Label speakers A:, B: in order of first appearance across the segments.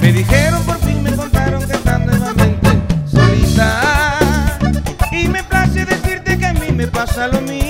A: Me dijeron por fin me contaron cantando nuevamente solita. Y me place decirte que a mí me pasa lo mismo.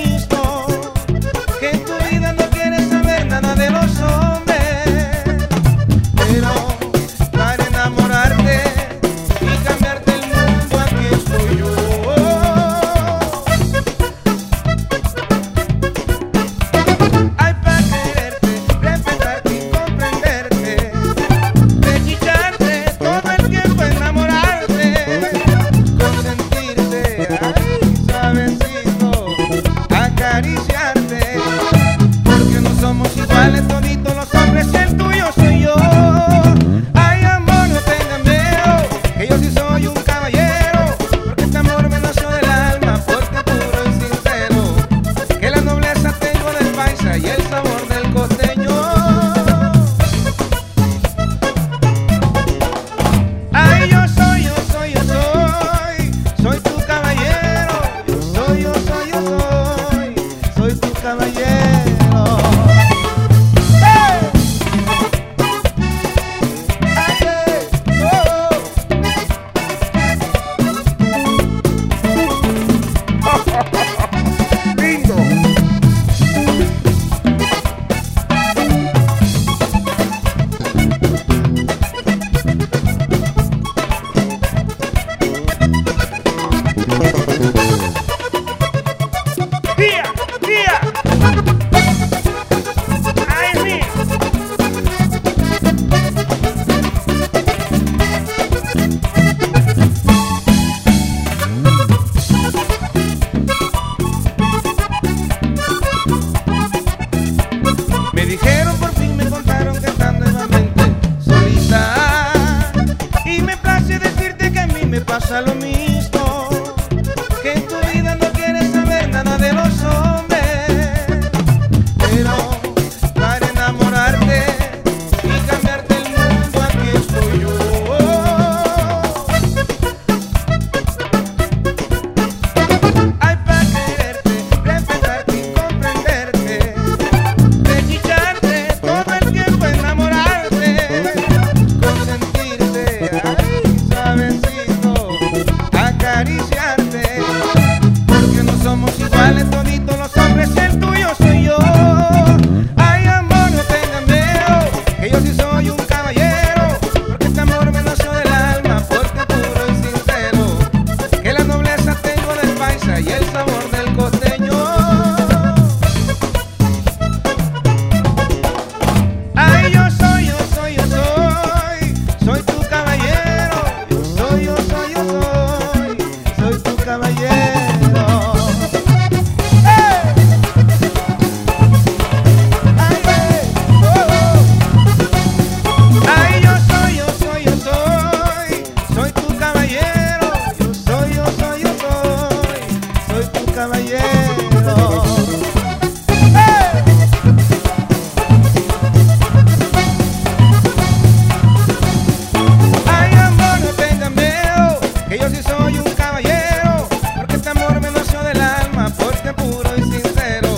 A: que yo sí soy un caballero, porque este amor me nació del alma, fuerte, puro y sincero,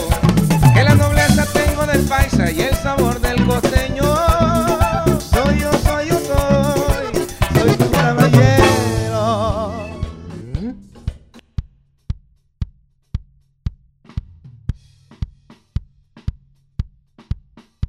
A: que la nobleza tengo del paisa y el sabor de